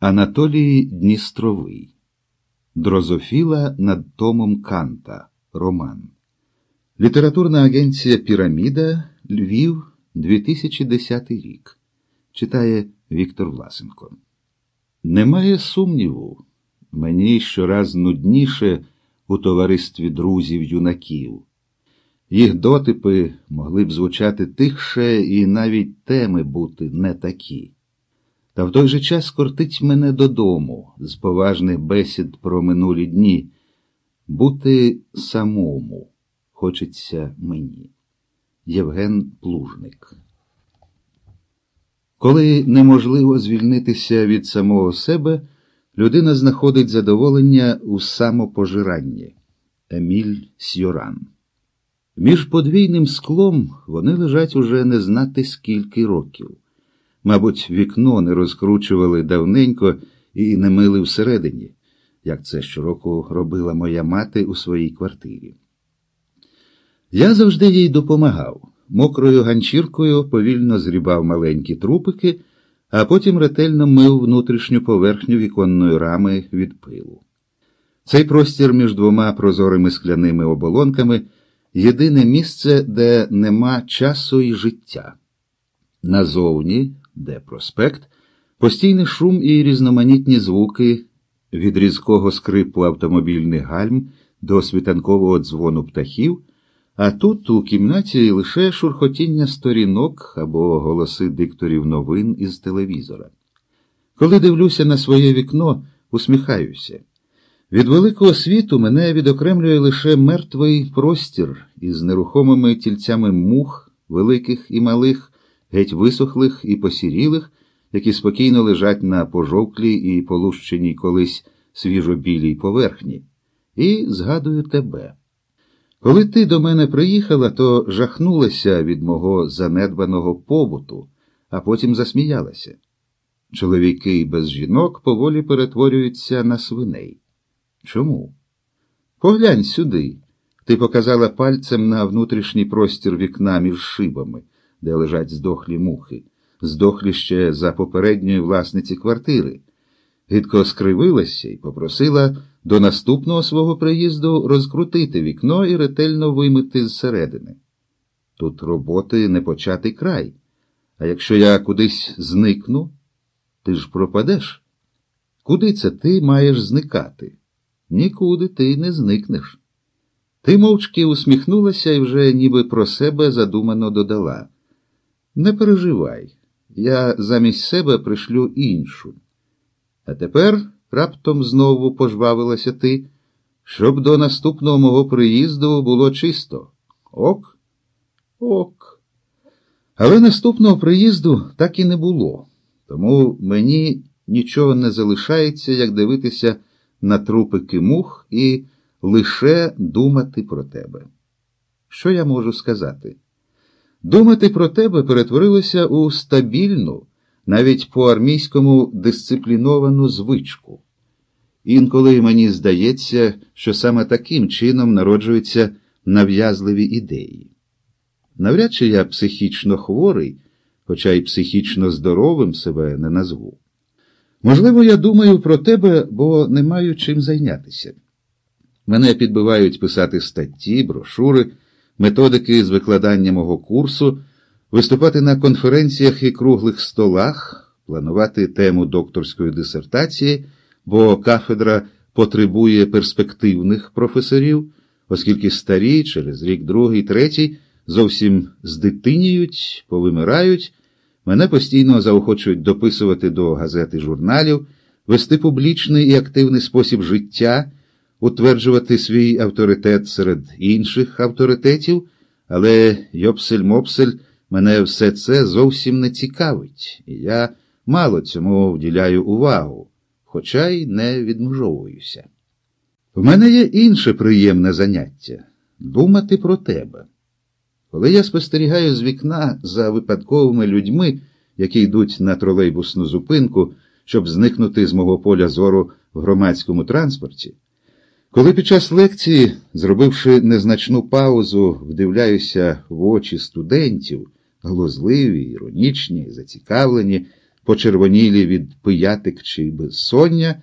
Анатолій Дністровий Дрозофіла над Томом Канта Роман Літературна агенція Піраміда Львів 2010 рік. Читає Віктор Власенко. Немає сумніву. Мені щораз нудніше у товаристві друзів юнаків. Їх дотипи могли б звучати тихше і навіть теми бути не такі. Та в той же час кортить мене додому з поважних бесід про минулі дні. Бути самому хочеться мені. Євген Плужник. Коли неможливо звільнитися від самого себе, людина знаходить задоволення у самопожиранні. Еміль Сьоран. Між подвійним склом вони лежать уже не знати скільки років. Мабуть, вікно не розкручували давненько і не мили всередині, як це щороку робила моя мати у своїй квартирі. Я завжди їй допомагав. Мокрою ганчіркою повільно зрібав маленькі трупики, а потім ретельно мив внутрішню поверхню віконної рами від пилу. Цей простір між двома прозорими скляними оболонками єдине місце, де нема часу і життя. Назовні, де проспект, постійний шум і різноманітні звуки від різкого скрипу автомобільних гальм до світанкового дзвону птахів. А тут у кімнаті лише шурхотіння сторінок або голоси дикторів новин із телевізора. Коли дивлюся на своє вікно, усміхаюся. Від великого світу мене відокремлює лише мертвий простір із нерухомими тільцями мух, великих і малих, геть висохлих і посірілих, які спокійно лежать на пожовклій і полущеній колись свіжо-білій поверхні, і згадую тебе. Коли ти до мене приїхала, то жахнулася від мого занедбаного побуту, а потім засміялася. Чоловіки без жінок поволі перетворюються на свиней. Чому? Поглянь сюди. Ти показала пальцем на внутрішній простір вікна між шибами, де лежать здохлі мухи, здохлі ще за попередньої власниці квартири. Гидко скривилася і попросила до наступного свого приїзду розкрутити вікно і ретельно вимити зсередини. Тут роботи не початий край. А якщо я кудись зникну, ти ж пропадеш. Куди це ти маєш зникати? Нікуди ти не зникнеш. Ти мовчки усміхнулася і вже ніби про себе задумано додала. Не переживай, я замість себе пришлю іншу. А тепер раптом знову пожвавилася ти, щоб до наступного мого приїзду було чисто. Ок? Ок. Але наступного приїзду так і не було, тому мені нічого не залишається, як дивитися на трупики мух і лише думати про тебе. Що я можу сказати? Думати про тебе перетворилося у стабільну, навіть по армійському дисципліновану звичку. Інколи мені здається, що саме таким чином народжуються нав'язливі ідеї. Навряд чи я психічно хворий, хоча й психічно здоровим себе не назву. Можливо, я думаю про тебе, бо не маю чим зайнятися. Мене підбивають писати статті, брошури, методики з викладання мого курсу, виступати на конференціях і круглих столах, планувати тему докторської дисертації, бо кафедра потребує перспективних професорів, оскільки старі через рік другий, третій зовсім здитиніють, повимирають. Мене постійно заохочують дописувати до газет і журналів, вести публічний і активний спосіб життя, утверджувати свій авторитет серед інших авторитетів, але йопсель-мопсель мене все це зовсім не цікавить, і я мало цьому вділяю увагу, хоча й не відмежовуюся. В мене є інше приємне заняття думати про тебе. Коли я спостерігаю з вікна за випадковими людьми, які йдуть на тролейбусну зупинку, щоб зникнути з мого поля зору в громадському транспорті, коли під час лекції, зробивши незначну паузу, вдивляюся в очі студентів, глузливі, іронічні, зацікавлені, почервонілі від пиятик чи безсоння,